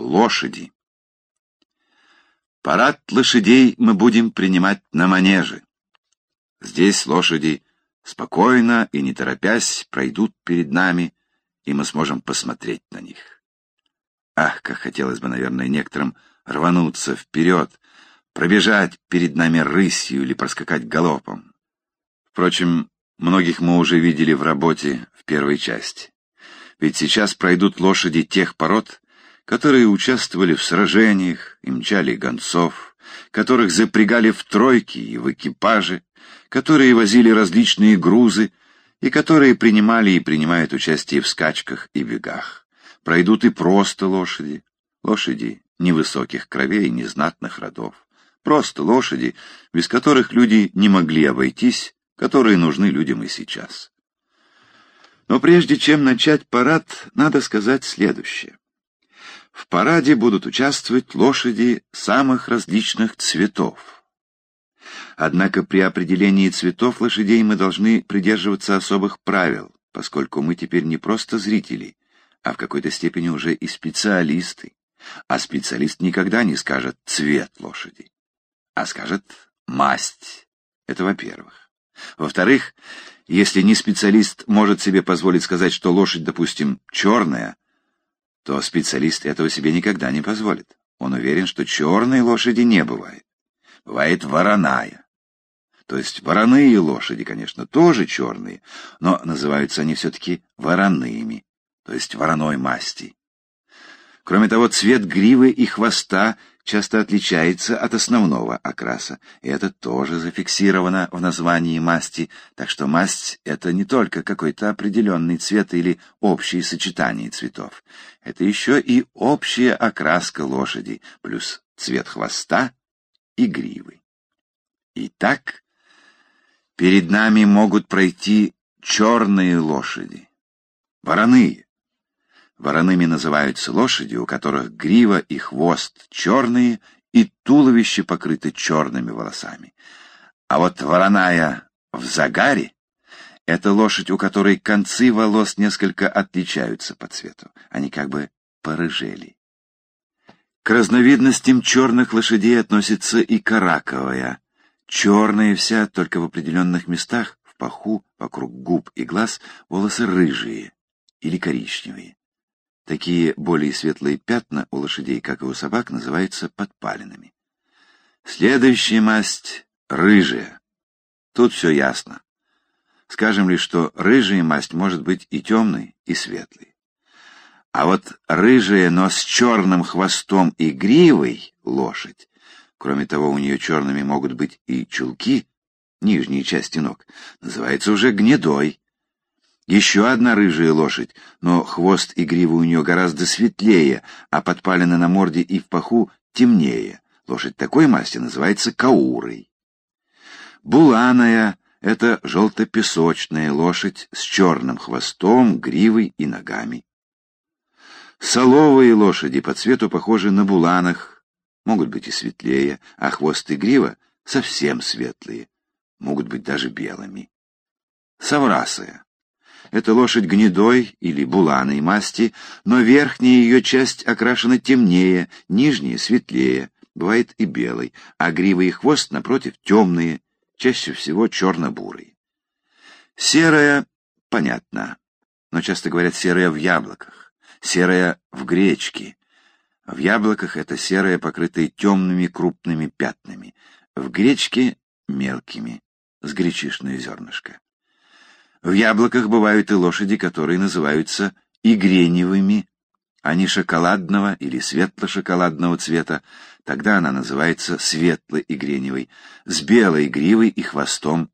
Лошади. Парад лошадей мы будем принимать на манеже. Здесь лошади спокойно и не торопясь пройдут перед нами, и мы сможем посмотреть на них. Ах, как хотелось бы, наверное, некоторым рвануться вперед, пробежать перед нами рысью или проскакать галопом. Впрочем, многих мы уже видели в работе в первой части. Ведь сейчас пройдут лошади тех пород, которые участвовали в сражениях и мчали гонцов, которых запрягали в тройки и в экипажи, которые возили различные грузы и которые принимали и принимают участие в скачках и бегах. Пройдут и просто лошади, лошади невысоких кровей и незнатных родов, просто лошади, без которых люди не могли обойтись, которые нужны людям и сейчас. Но прежде чем начать парад, надо сказать следующее. В параде будут участвовать лошади самых различных цветов. Однако при определении цветов лошадей мы должны придерживаться особых правил, поскольку мы теперь не просто зрители, а в какой-то степени уже и специалисты. А специалист никогда не скажет цвет лошади, а скажет масть. Это во-первых. Во-вторых, если не специалист может себе позволить сказать, что лошадь, допустим, черная, то специалист этого себе никогда не позволит. Он уверен, что черной лошади не бывает. Бывает вороная. То есть вороные лошади, конечно, тоже черные, но называются они все-таки вороными, то есть вороной масти. Кроме того, цвет гривы и хвоста часто отличается от основного окраса, и это тоже зафиксировано в названии масти, так что масть — это не только какой-то определенный цвет или общее сочетание цветов. Это еще и общая окраска лошади, плюс цвет хвоста и гривы. Итак, перед нами могут пройти черные лошади, вороные, Вороными называются лошади, у которых грива и хвост черные, и туловище покрыто черными волосами. А вот вороная в загаре — это лошадь, у которой концы волос несколько отличаются по цвету. Они как бы порыжели. К разновидностям черных лошадей относится и караковая. Черная вся, только в определенных местах, в паху, вокруг губ и глаз, волосы рыжие или коричневые. Такие более светлые пятна у лошадей, как и у собак, называются подпалинами. Следующая масть — рыжая. Тут все ясно. Скажем лишь, что рыжая масть может быть и темной, и светлой. А вот рыжая, но с черным хвостом и гривой лошадь, кроме того, у нее черными могут быть и чулки, нижние части ног, называется уже гнедой. Еще одна рыжая лошадь, но хвост и грива у нее гораздо светлее, а подпалины на морде и в паху темнее. Лошадь такой масти называется каурой. Буланая — это желтопесочная лошадь с черным хвостом, гривой и ногами. Соловые лошади по цвету похожи на буланах, могут быть и светлее, а хвост и грива совсем светлые, могут быть даже белыми. Саврасая это лошадь гнедой или буланой масти, но верхняя ее часть окрашена темнее, нижняя светлее, бывает и белой, а грива и хвост, напротив, темные, чаще всего черно-бурые. Серая, понятно, но часто говорят серая в яблоках, серая в гречке. В яблоках это серая, покрытая темными крупными пятнами, в гречке — мелкими, с гречишное зернышко. В яблоках бывают и лошади, которые называются игреневыми. Они шоколадного или светло-шоколадного цвета, тогда она называется светло-игреневой, с белой гривой и хвостом.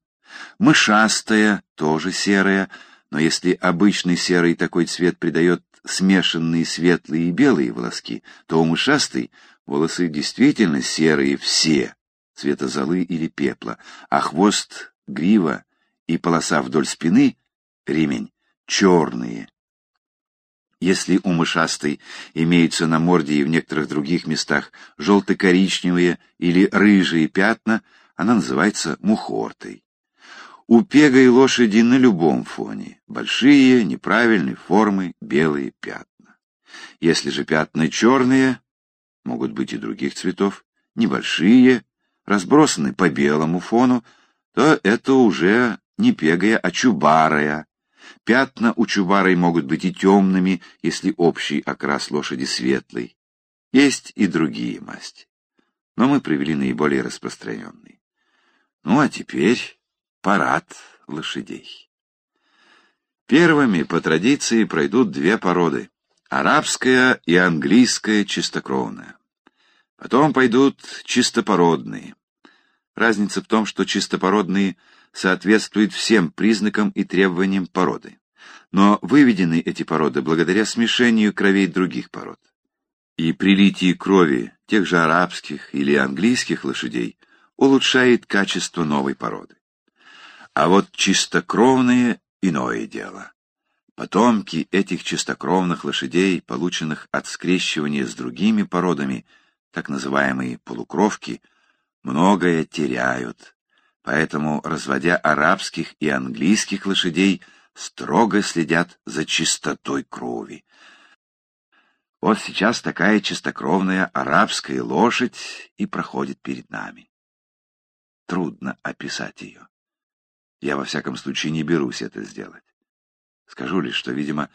Мышастая, тоже серая, но если обычный серый такой цвет придает смешанные светлые и белые волоски, то у мышастой волосы действительно серые все, цвета золы или пепла, а хвост, грива и полоса вдоль спины, ремень, черные. Если у мышастой имеются на морде и в некоторых других местах желто-коричневые или рыжие пятна, она называется мухортой. У пегой лошади на любом фоне большие, неправильной формы белые пятна. Если же пятна черные, могут быть и других цветов, небольшие, разбросаны по белому фону, то это уже не пегая, а чубарая. Пятна у чубарой могут быть и темными, если общий окрас лошади светлый. Есть и другие масти. Но мы привели наиболее распространенные. Ну а теперь парад лошадей. Первыми по традиции пройдут две породы — арабская и английская чистокровная. Потом пойдут чистопородные. Разница в том, что чистопородные соответствуют всем признакам и требованиям породы. Но выведены эти породы благодаря смешению кровей других пород. И прилитие крови тех же арабских или английских лошадей улучшает качество новой породы. А вот чистокровные — иное дело. Потомки этих чистокровных лошадей, полученных от скрещивания с другими породами, так называемые полукровки, многое теряют, поэтому, разводя арабских и английских лошадей, строго следят за чистотой крови. Вот сейчас такая чистокровная арабская лошадь и проходит перед нами. Трудно описать ее. Я, во всяком случае, не берусь это сделать. Скажу лишь, что, видимо,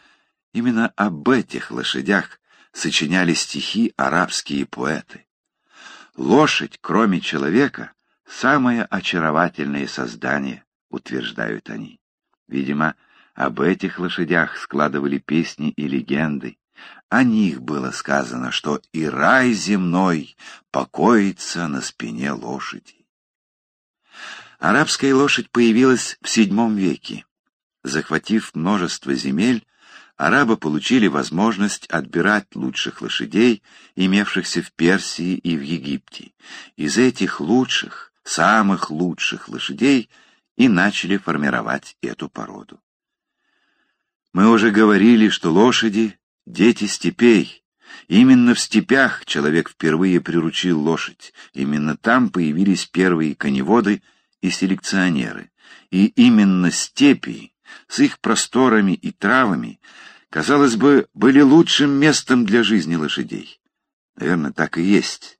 именно об этих лошадях сочиняли стихи арабские поэты. Лошадь, кроме человека, самое очаровательное создание, утверждают они. Видимо, об этих лошадях складывали песни и легенды. О них было сказано, что и рай земной покоится на спине лошади. Арабская лошадь появилась в VII веке. Захватив множество земель, арабы получили возможность отбирать лучших лошадей, имевшихся в Персии и в Египте. Из этих лучших, самых лучших лошадей и начали формировать эту породу. Мы уже говорили, что лошади — дети степей. Именно в степях человек впервые приручил лошадь. Именно там появились первые коневоды и селекционеры. И именно степи с их просторами и травами, казалось бы, были лучшим местом для жизни лошадей. Наверное, так и есть.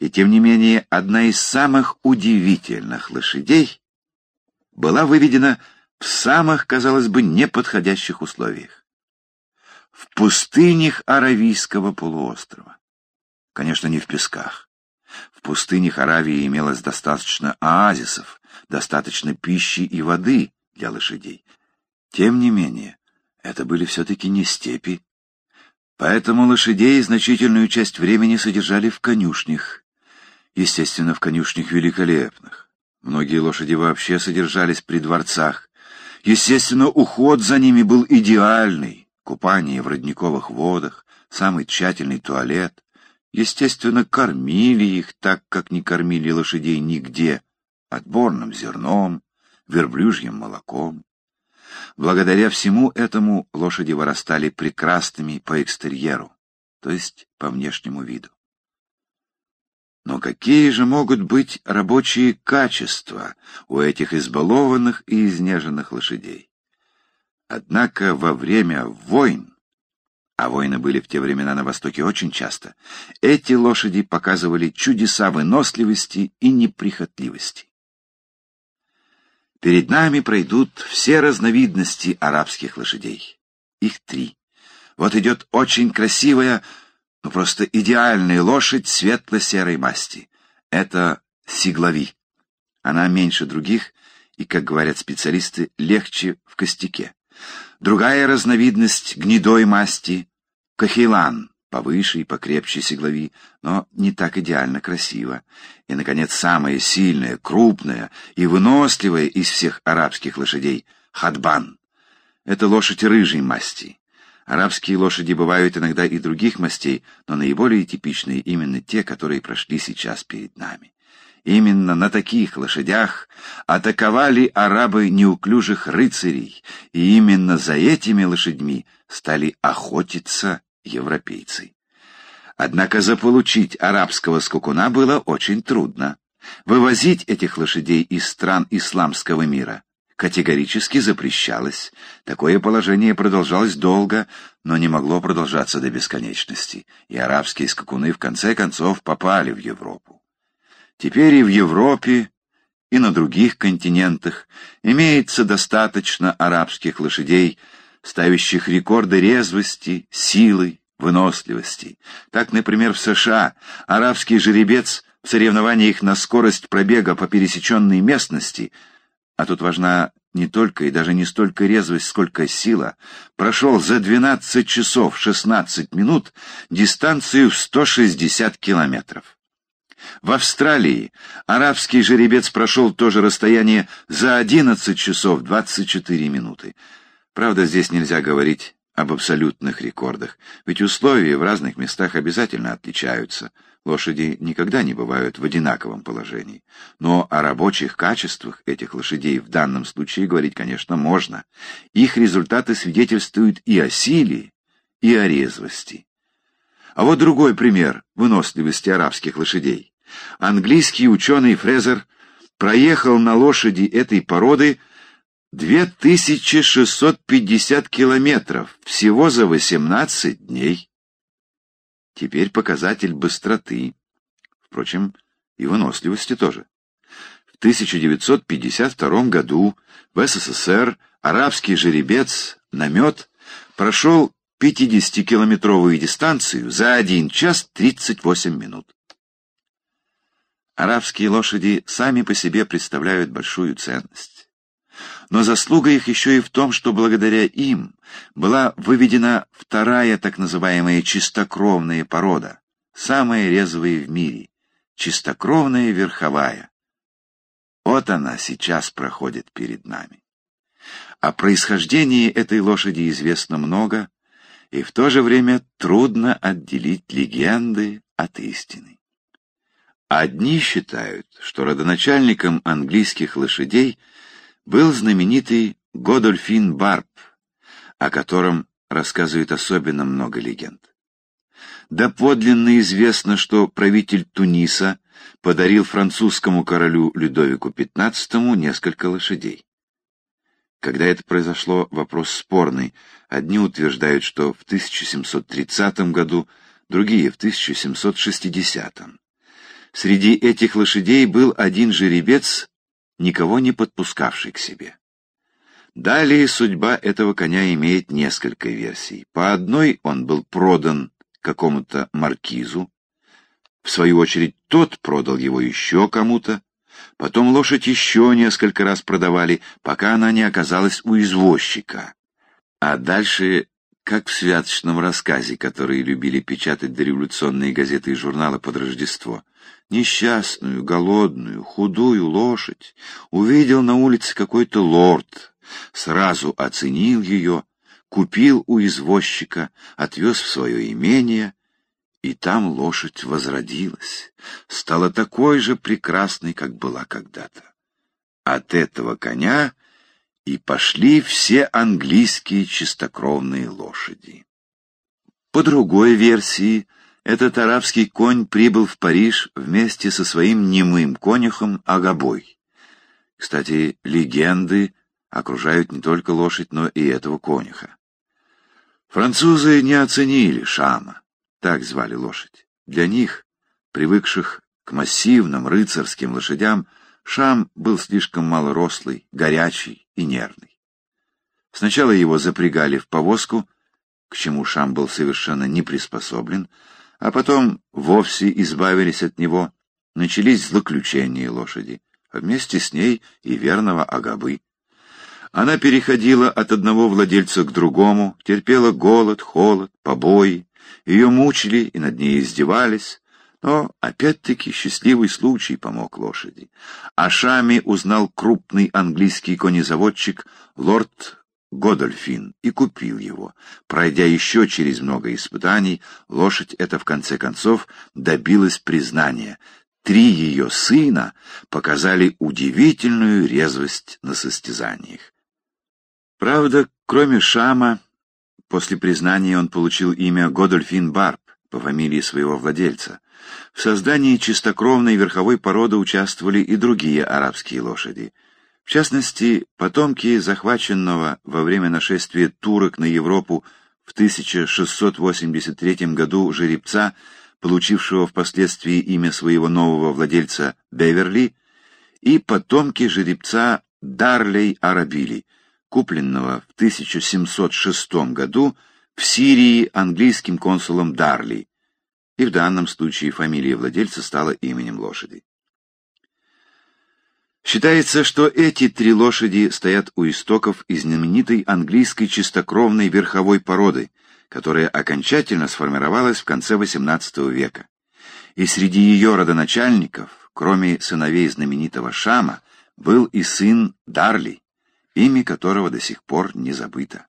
И тем не менее, одна из самых удивительных лошадей была выведена в самых, казалось бы, неподходящих условиях. В пустынях Аравийского полуострова. Конечно, не в песках. В пустынях Аравии имелось достаточно оазисов, достаточно пищи и воды для лошадей. Тем не менее, это были все-таки не степи. Поэтому лошадей значительную часть времени содержали в конюшнях. Естественно, в конюшнях великолепных. Многие лошади вообще содержались при дворцах. Естественно, уход за ними был идеальный. Купание в родниковых водах, самый тщательный туалет. Естественно, кормили их так, как не кормили лошадей нигде. Отборным зерном, верблюжьим молоком. Благодаря всему этому лошади вырастали прекрасными по экстерьеру, то есть по внешнему виду. Но какие же могут быть рабочие качества у этих избалованных и изнеженных лошадей? Однако во время войн, а войны были в те времена на Востоке очень часто, эти лошади показывали чудеса выносливости и неприхотливости. Перед нами пройдут все разновидности арабских лошадей. Их три. Вот идет очень красивая, ну просто идеальная лошадь светло-серой масти. Это сиглови. Она меньше других и, как говорят специалисты, легче в костяке. Другая разновидность гнедой масти — кахилан повыше и покрепче седлови, но не так идеально красиво. И, наконец, самая сильная, крупная и выносливая из всех арабских лошадей — хадбан. Это лошадь рыжей масти. Арабские лошади бывают иногда и других мастей, но наиболее типичные именно те, которые прошли сейчас перед нами. Именно на таких лошадях атаковали арабы неуклюжих рыцарей, и именно за этими лошадьми стали охотиться европейцы. Однако заполучить арабского скакуна было очень трудно. Вывозить этих лошадей из стран исламского мира, категорически запрещалось. Такое положение продолжалось долго, но не могло продолжаться до бесконечности, и арабские скакуны в конце концов попали в Европу. Теперь и в Европе, и на других континентах имеется достаточно арабских лошадей, ставящих рекорды резвости, силы, выносливости. Так, например, в США арабский жеребец в соревнованиях на скорость пробега по пересеченной местности, а тут важна не только и даже не столько резвость, сколько сила, прошел за 12 часов 16 минут дистанцию в 160 километров. В Австралии арабский жеребец прошел то же расстояние за 11 часов 24 минуты. Правда, здесь нельзя говорить об абсолютных рекордах, ведь условия в разных местах обязательно отличаются. Лошади никогда не бывают в одинаковом положении. Но о рабочих качествах этих лошадей в данном случае говорить, конечно, можно. Их результаты свидетельствуют и о силе, и о резвости. А вот другой пример выносливости арабских лошадей. Английский ученый Фрезер проехал на лошади этой породы 2650 километров всего за 18 дней. Теперь показатель быстроты, впрочем, и выносливости тоже. В 1952 году в СССР арабский жеребец «Намет» прошел 50-километровую дистанцию за 1 час 38 минут. Арабские лошади сами по себе представляют большую ценность. Но заслуга их еще и в том, что благодаря им была выведена вторая так называемая чистокровная порода, самая резвая в мире, чистокровная верховая. Вот она сейчас проходит перед нами. О происхождении этой лошади известно много, и в то же время трудно отделить легенды от истины. Одни считают, что родоначальником английских лошадей – был знаменитый Годольфин Барб, о котором рассказывает особенно много легенд. Доподлинно известно, что правитель Туниса подарил французскому королю Людовику XV несколько лошадей. Когда это произошло, вопрос спорный. Одни утверждают, что в 1730 году, другие — в 1760. Среди этих лошадей был один жеребец никого не подпускавший к себе. Далее судьба этого коня имеет несколько версий. По одной он был продан какому-то маркизу, в свою очередь тот продал его еще кому-то, потом лошадь еще несколько раз продавали, пока она не оказалась у извозчика. А дальше как в святочном рассказе, который любили печатать дореволюционные газеты и журналы под Рождество. Несчастную, голодную, худую лошадь увидел на улице какой-то лорд, сразу оценил ее, купил у извозчика, отвез в свое имение, и там лошадь возродилась, стала такой же прекрасной, как была когда-то. От этого коня и пошли все английские чистокровные лошади. По другой версии, этот арабский конь прибыл в Париж вместе со своим немым конюхом Агабой. Кстати, легенды окружают не только лошадь, но и этого конюха. Французы не оценили Шама, так звали лошадь. Для них, привыкших к массивным рыцарским лошадям, Шам был слишком малорослый, горячий и нервный. Сначала его запрягали в повозку, к чему Шам был совершенно не приспособлен, а потом вовсе избавились от него, начались злоключения лошади, а вместе с ней и верного Агабы. Она переходила от одного владельца к другому, терпела голод, холод, побои, ее мучили и над ней издевались, но, опять-таки, счастливый случай помог лошади. О Шаме узнал крупный английский конезаводчик лорд Годольфин и купил его. Пройдя еще через много испытаний, лошадь эта в конце концов добилась признания. Три ее сына показали удивительную резвость на состязаниях. Правда, кроме Шама, после признания он получил имя Годольфин Барб по фамилии своего владельца. В создании чистокровной верховой породы участвовали и другие арабские лошади. В частности, потомки захваченного во время нашествия турок на Европу в 1683 году жеребца, получившего впоследствии имя своего нового владельца Беверли, и потомки жеребца Дарлей Арабили, купленного в 1706 году в Сирии английским консулом Дарли, и в данном случае фамилия владельца стала именем лошади. Считается, что эти три лошади стоят у истоков и знаменитой английской чистокровной верховой породы, которая окончательно сформировалась в конце XVIII века. И среди ее родоначальников, кроме сыновей знаменитого Шама, был и сын Дарли, имя которого до сих пор не забыто.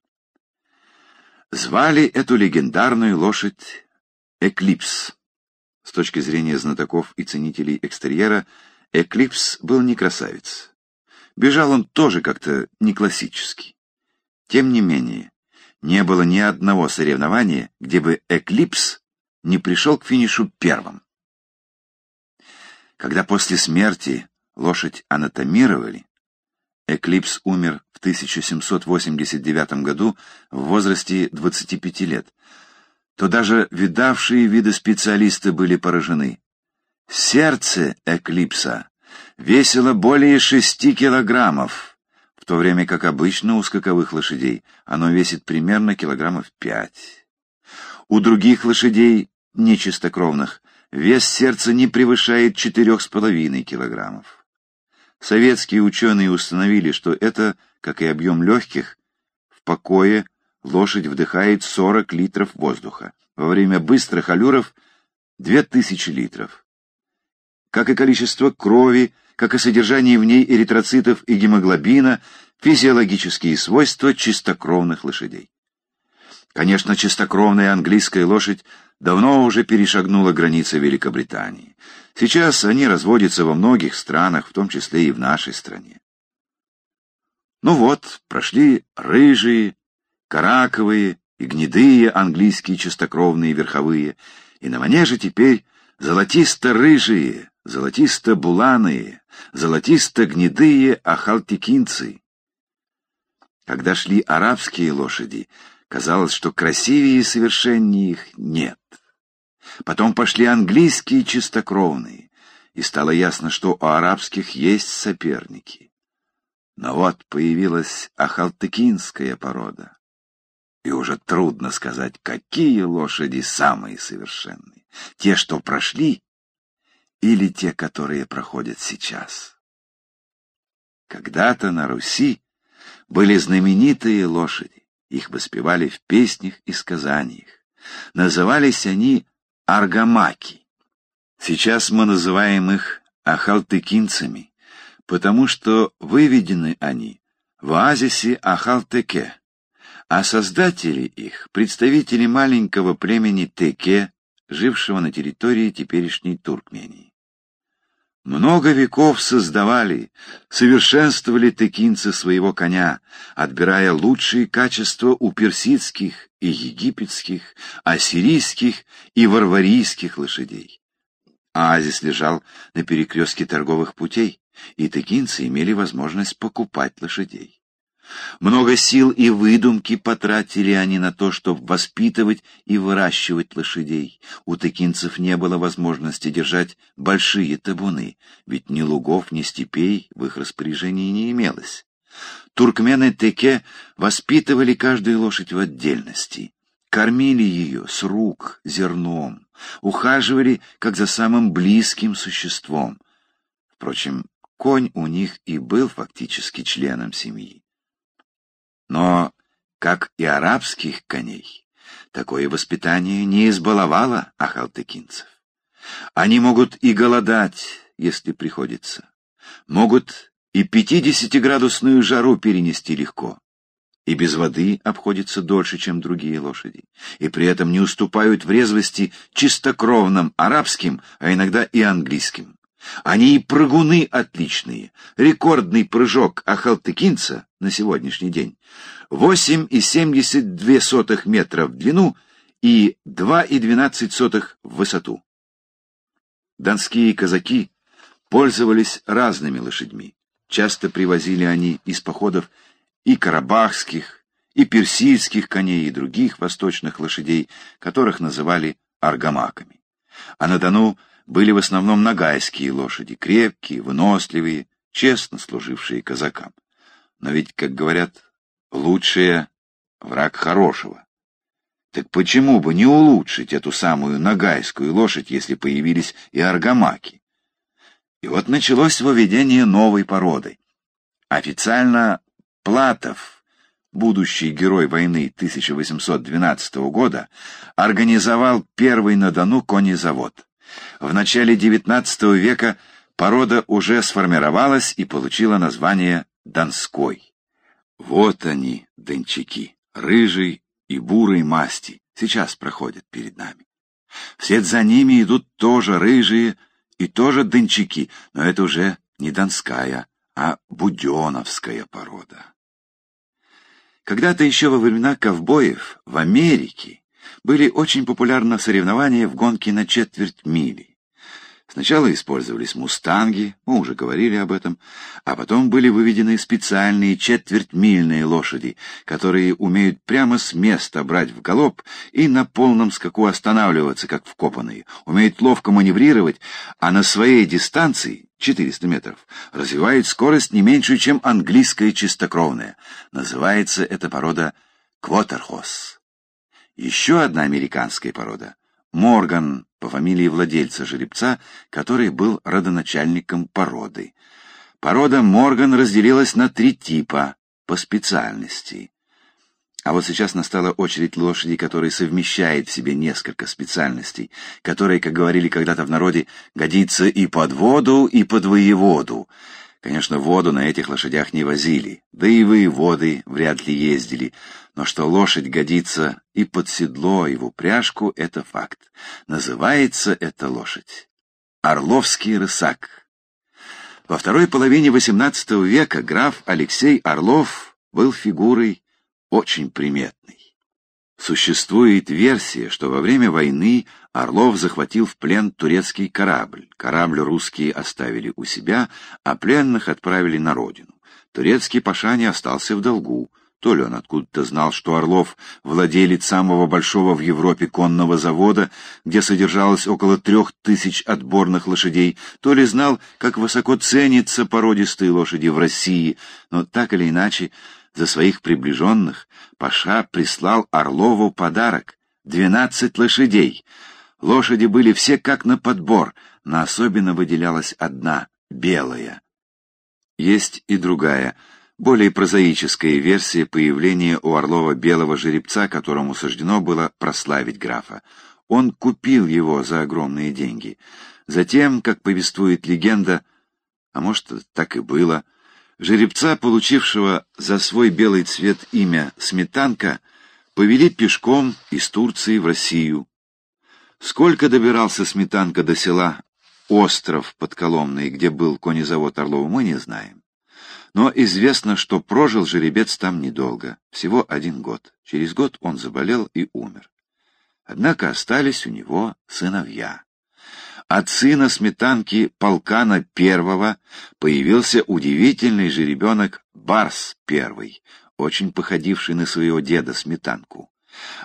Звали эту легендарную лошадь Эклипс. С точки зрения знатоков и ценителей экстерьера, Эклипс был не красавец. Бежал он тоже как-то не классический. Тем не менее, не было ни одного соревнования, где бы Эклипс не пришел к финишу первым. Когда после смерти лошадь анатомировали, Эклипс умер в 1789 году в возрасте 25 лет, то даже видавшие виды специалисты были поражены. Сердце Эклипса весило более шести килограммов, в то время как обычно у скаковых лошадей оно весит примерно килограммов пять. У других лошадей, нечистокровных, вес сердца не превышает четырех с половиной килограммов. Советские ученые установили, что это, как и объем легких, в покое лошадь вдыхает 40 литров воздуха, во время быстрых аллюров — 2000 литров. Как и количество крови, как и содержание в ней эритроцитов и гемоглобина, физиологические свойства чистокровных лошадей. Конечно, чистокровная английская лошадь давно уже перешагнула границы Великобритании. Сейчас они разводятся во многих странах, в том числе и в нашей стране. Ну вот, прошли рыжие, караковые и гнедые английские чистокровные верховые, и на манеже теперь золотисто-рыжие, золотисто-буланые, золотисто-гнедые ахалтикинцы. Когда шли арабские лошади, казалось, что красивее и совершеннее их нет. Потом пошли английские чистокровные, и стало ясно, что у арабских есть соперники. Но вот появилась ахалтыкинская порода. И уже трудно сказать, какие лошади самые совершенные. Те, что прошли, или те, которые проходят сейчас. Когда-то на Руси были знаменитые лошади. Их воспевали в песнях и сказаниях. Назывались они аргамаки. Сейчас мы называем их ахалтыкинцами, потому что выведены они в оазисе Ахалтеке, а создатели их — представители маленького племени Теке, жившего на территории теперешней Туркмении. Много веков создавали, совершенствовали текинцы своего коня, отбирая лучшие качества у персидских и египетских, ассирийских и варварийских лошадей. Оазис лежал на перекрестке торговых путей, и текинцы имели возможность покупать лошадей. Много сил и выдумки потратили они на то, чтобы воспитывать и выращивать лошадей. У текинцев не было возможности держать большие табуны, ведь ни лугов, ни степей в их распоряжении не имелось. Туркмены Теке воспитывали каждую лошадь в отдельности, кормили ее с рук зерном, ухаживали как за самым близким существом. Впрочем, конь у них и был фактически членом семьи. Но, как и арабских коней, такое воспитание не избаловало ахалтыкинцев. Они могут и голодать, если приходится, могут и пятидесятиградусную жару перенести легко, и без воды обходятся дольше, чем другие лошади, и при этом не уступают в резвости чистокровным арабским, а иногда и английским. Они и прыгуны отличные. Рекордный прыжок Ахалтыкинца на сегодняшний день 8,72 метра в длину и 2,12 в высоту. Донские казаки пользовались разными лошадьми. часто привозили они из походов и карабахских, и персидских коней, и других восточных лошадей, которых называли аргамаками. А на Дону были в основном нагайские лошади, крепкие, выносливые, честно служившие казакам. Но ведь, как говорят, лучшее — враг хорошего. Так почему бы не улучшить эту самую нагайскую лошадь, если появились и аргамаки? И вот началось выведение новой породы. Официально Платов, будущий герой войны 1812 года, организовал первый на Дону конезавод. В начале XIX века порода уже сформировалась и получила название Донской. Вот они, дончаки, рыжий и бурой масти, сейчас проходят перед нами. Вслед за ними идут тоже рыжие и тоже дончаки, но это уже не донская, а буденовская порода. Когда-то еще во времена ковбоев в Америке были очень популярны соревнования в гонке на четверть мили. Сначала использовались мустанги, мы уже говорили об этом, а потом были выведены специальные четвертьмильные лошади, которые умеют прямо с места брать в галоп и на полном скаку останавливаться, как вкопанные, умеют ловко маневрировать, а на своей дистанции, 400 метров, развивают скорость не меньшую, чем английская чистокровная. Называется эта порода квотерхос. Еще одна американская порода — Морган по фамилии владельца жеребца, который был родоначальником породы. Порода Морган разделилась на три типа по специальности. А вот сейчас настала очередь лошади, которая совмещает в себе несколько специальностей, которая, как говорили когда-то в народе, годится и под воду, и под воеводу. Конечно, воду на этих лошадях не возили, да и воеводы вряд ли ездили, но что лошадь годится и под седло, и в упряжку — это факт. Называется эта лошадь Орловский рысак. Во второй половине XVIII века граф Алексей Орлов был фигурой очень приметной. Существует версия, что во время войны Орлов захватил в плен турецкий корабль. Корабль русские оставили у себя, а пленных отправили на родину. Турецкий паша не остался в долгу. То ли он откуда-то знал, что Орлов — владелец самого большого в Европе конного завода, где содержалось около трех тысяч отборных лошадей, то ли знал, как высоко ценятся породистые лошади в России, но так или иначе за своих приближенных Паша прислал Орлову подарок — двенадцать лошадей. Лошади были все как на подбор, но особенно выделялась одна — белая. Есть и другая — более прозаическая версия появления у Орлова белого жеребца, которому суждено было прославить графа. Он купил его за огромные деньги. Затем, как повествует легенда, а может, так и было, жеребца, получившего за свой белый цвет имя Сметанка, повели пешком из Турции в Россию. Сколько добирался Сметанка до села Остров под Коломной, где был конезавод Орлова, мы не знаем. Но известно, что прожил жеребец там недолго, всего один год. Через год он заболел и умер. Однако остались у него сыновья. От сына сметанки полкана первого появился удивительный жеребенок Барс первый, очень походивший на своего деда сметанку.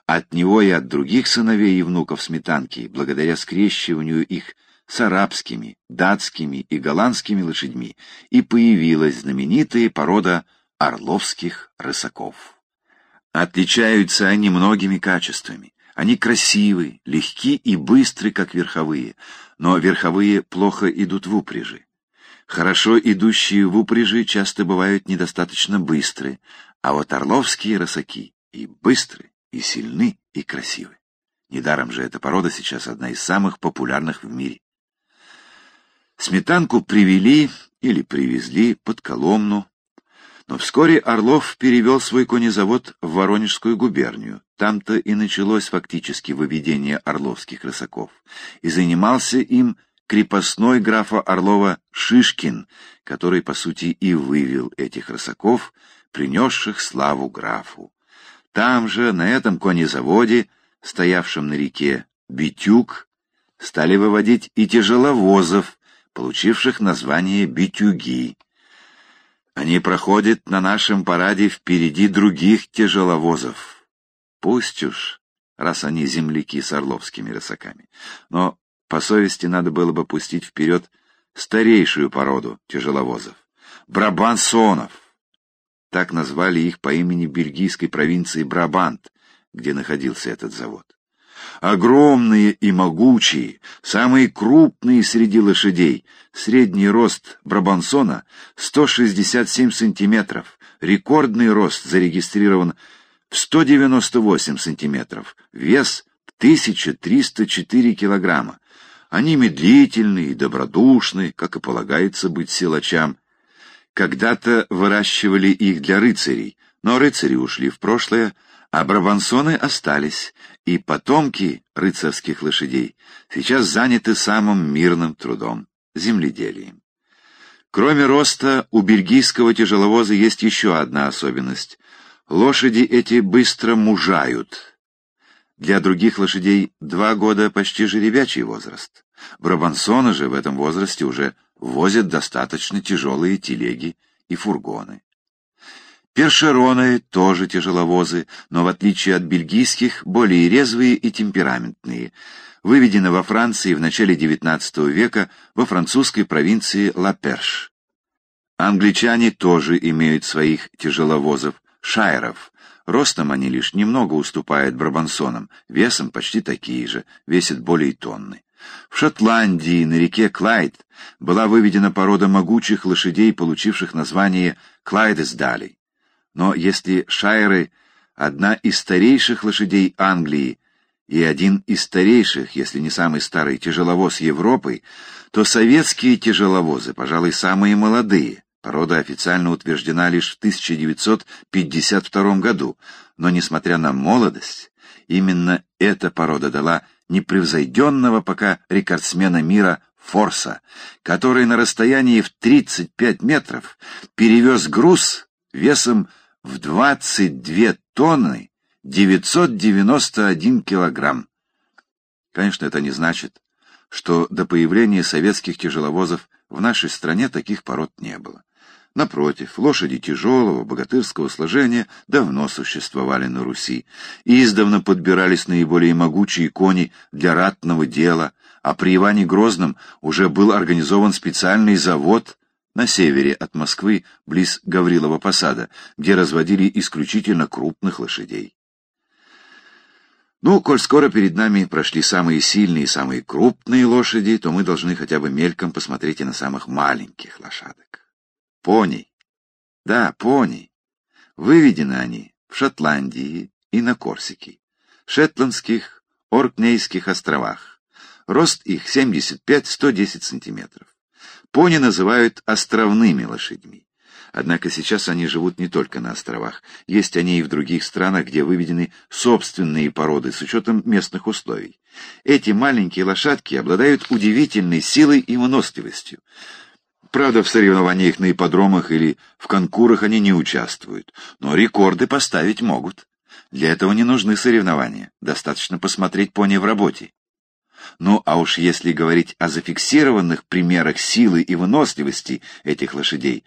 От него и от других сыновей и внуков сметанки, благодаря скрещиванию их с арабскими, датскими и голландскими лошадьми, и появилась знаменитая порода орловских рысаков. Отличаются они многими качествами. Они красивы, легки и быстры, как верховые, но верховые плохо идут в упряжи. Хорошо идущие в упряжи часто бывают недостаточно быстры, а вот орловские рысаки и быстры, и сильны, и красивы. Недаром же эта порода сейчас одна из самых популярных в мире. Сметанку привели или привезли под Коломну, но вскоре Орлов перевел свой конезавод в Воронежскую губернию. Там-то и началось фактически выведение орловских рысаков. И занимался им крепостной графа Орлова Шишкин, который, по сути, и вывел этих рысаков, принесших славу графу. Там же, на этом конезаводе, стоявшем на реке Битюк, стали выводить и тяжеловозов, получивших название битюги. Они проходят на нашем параде впереди других тяжеловозов. Пусть уж, раз они земляки с орловскими рысаками. Но по совести надо было бы пустить вперед старейшую породу тяжеловозов — брабансонов. Так назвали их по имени бельгийской провинции Брабант, где находился этот завод. Огромные и могучие, самые крупные среди лошадей. Средний рост Брабансона — 167 сантиметров. Рекордный рост зарегистрирован в 198 сантиметров. Вес — 1304 килограмма. Они медлительны и добродушны, как и полагается быть силачам. Когда-то выращивали их для рыцарей, но рыцари ушли в прошлое, а брабансоны остались, и потомки рыцарских лошадей сейчас заняты самым мирным трудом — земледелием. Кроме роста, у бельгийского тяжеловоза есть еще одна особенность. Лошади эти быстро мужают. Для других лошадей два года почти жеребячий возраст. Брабансоны же в этом возрасте уже возят достаточно тяжелые телеги и фургоны. Першероны тоже тяжеловозы, но в отличие от бельгийских, более резвые и темпераментные. Выведены во Франции в начале XIX века во французской провинции Ла-Перш. Англичане тоже имеют своих тяжеловозов, шайеров. Ростом они лишь немного уступают брабансонам, весом почти такие же, весят более тонны. В Шотландии на реке Клайд была выведена порода могучих лошадей, получивших название Клайдесдалей. Но если шайры — одна из старейших лошадей Англии и один из старейших, если не самый старый тяжеловоз Европы, то советские тяжеловозы, пожалуй, самые молодые. Порода официально утверждена лишь в 1952 году, но, несмотря на молодость, именно эта порода дала непревзойденного пока рекордсмена мира Форса, который на расстоянии в 35 метров перевез груз весом в 22 тонны 991 килограмм. Конечно, это не значит, что до появления советских тяжеловозов в нашей стране таких пород не было. Напротив, лошади тяжелого, богатырского сложения давно существовали на Руси, и издавна подбирались наиболее могучие кони для ратного дела, а при Иване Грозном уже был организован специальный завод на севере от Москвы, близ Гаврилова посада, где разводили исключительно крупных лошадей. Ну, коль скоро перед нами прошли самые сильные и самые крупные лошади, то мы должны хотя бы мельком посмотреть и на самых маленьких лошадок. Пони. Да, пони. Выведены они в Шотландии и на Корсике, Шетландских, Оркнейских островах. Рост их 75-110 сантиметров. Пони называют островными лошадьми. Однако сейчас они живут не только на островах. Есть они и в других странах, где выведены собственные породы с учетом местных условий. Эти маленькие лошадки обладают удивительной силой и выносливостью. Правда, в соревнованиях на ипподромах или в конкурах они не участвуют, но рекорды поставить могут. Для этого не нужны соревнования, достаточно посмотреть пони в работе. Ну, а уж если говорить о зафиксированных примерах силы и выносливости этих лошадей,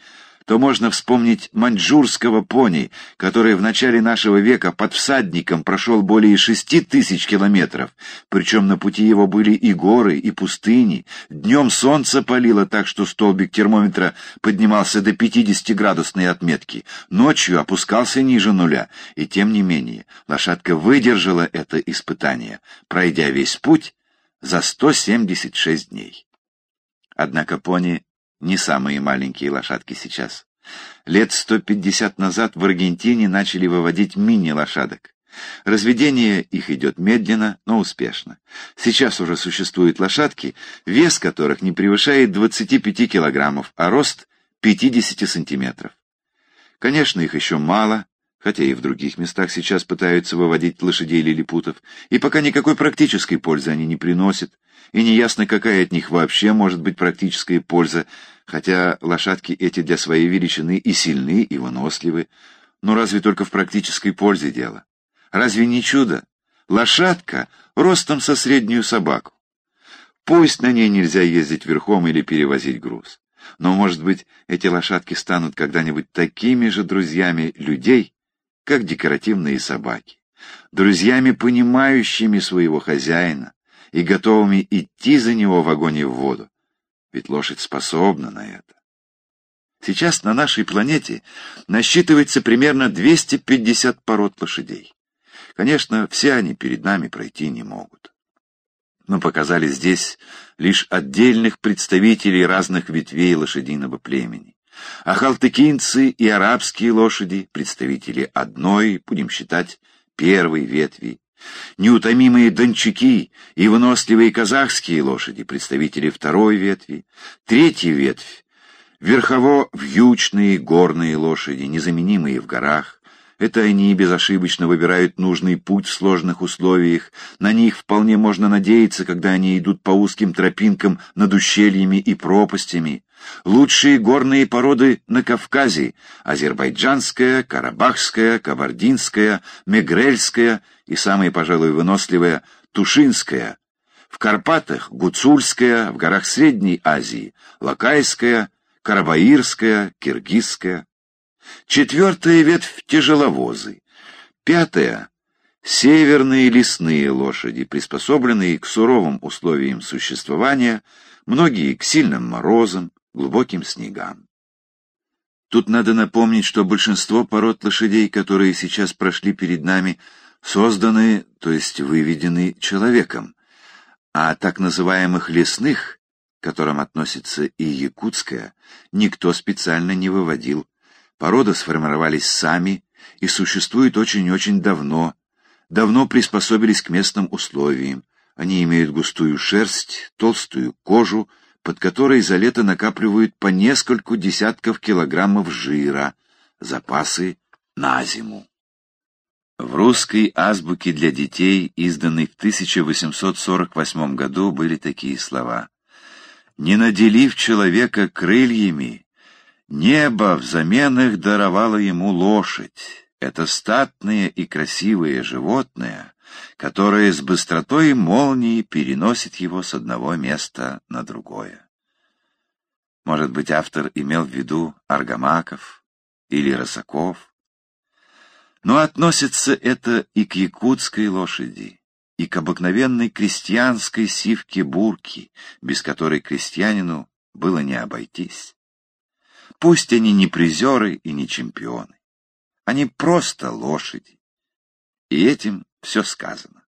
то можно вспомнить маньчжурского пони, который в начале нашего века под всадником прошел более шести тысяч километров, причем на пути его были и горы, и пустыни. Днем солнце палило так, что столбик термометра поднимался до 50-градусной отметки, ночью опускался ниже нуля, и тем не менее лошадка выдержала это испытание, пройдя весь путь за 176 дней. Однако пони не самые маленькие лошадки сейчас. Лет 150 назад в Аргентине начали выводить мини-лошадок. Разведение их идет медленно, но успешно. Сейчас уже существуют лошадки, вес которых не превышает 25 килограммов, а рост 50 сантиметров. Конечно, их еще мало, хотя и в других местах сейчас пытаются выводить лошадей лилипутов, и пока никакой практической пользы они не приносят, и неясно, какая от них вообще может быть практическая польза, хотя лошадки эти для своей величины и сильны, и выносливы, но разве только в практической пользе дело? Разве не чудо? Лошадка ростом со среднюю собаку. Пусть на ней нельзя ездить верхом или перевозить груз. Но, может быть, эти лошадки станут когда-нибудь такими же друзьями людей, как декоративные собаки, друзьями, понимающими своего хозяина и готовыми идти за него в огонь и в воду. Ведь лошадь способна на это. Сейчас на нашей планете насчитывается примерно 250 пород лошадей. Конечно, все они перед нами пройти не могут. Мы показали здесь лишь отдельных представителей разных ветвей лошадиного племени. А халтыкинцы и арабские лошади — представители одной, будем считать, первой ветви. Неутомимые дончаки и выносливые казахские лошади — представители второй ветви. Третья ветвь — верхово-вьючные горные лошади, незаменимые в горах. Это они безошибочно выбирают нужный путь в сложных условиях. На них вполне можно надеяться, когда они идут по узким тропинкам над ущельями и пропастями. Лучшие горные породы на Кавказе — азербайджанская, карабахская, кабардинская, мегрельская и самая, пожалуй, выносливая — тушинская. В Карпатах — гуцульская, в горах Средней Азии — лакайская, карабаирская, киргизская. Четвертая ветвь — тяжеловозы. Пятая — северные лесные лошади, приспособленные к суровым условиям существования, многие к сильным морозам, глубоким снегам. Тут надо напомнить, что большинство пород лошадей, которые сейчас прошли перед нами, созданы, то есть выведены человеком, а так называемых лесных, к которым относится и якутская, никто специально не выводил Породы сформировались сами и существуют очень-очень давно, давно приспособились к местным условиям. Они имеют густую шерсть, толстую кожу, под которой за лето накапливают по нескольку десятков килограммов жира, запасы на зиму. В русской азбуке для детей, изданной в 1848 году, были такие слова. «Не наделив человека крыльями, Небо взамен их даровало ему лошадь. Это статное и красивое животное, которое с быстротой молнии переносит его с одного места на другое. Может быть, автор имел в виду аргамаков или рысаков? Но относится это и к якутской лошади, и к обыкновенной крестьянской сивке-бурке, без которой крестьянину было не обойтись. Пусть они не призеры и не чемпионы. Они просто лошади. И этим все сказано.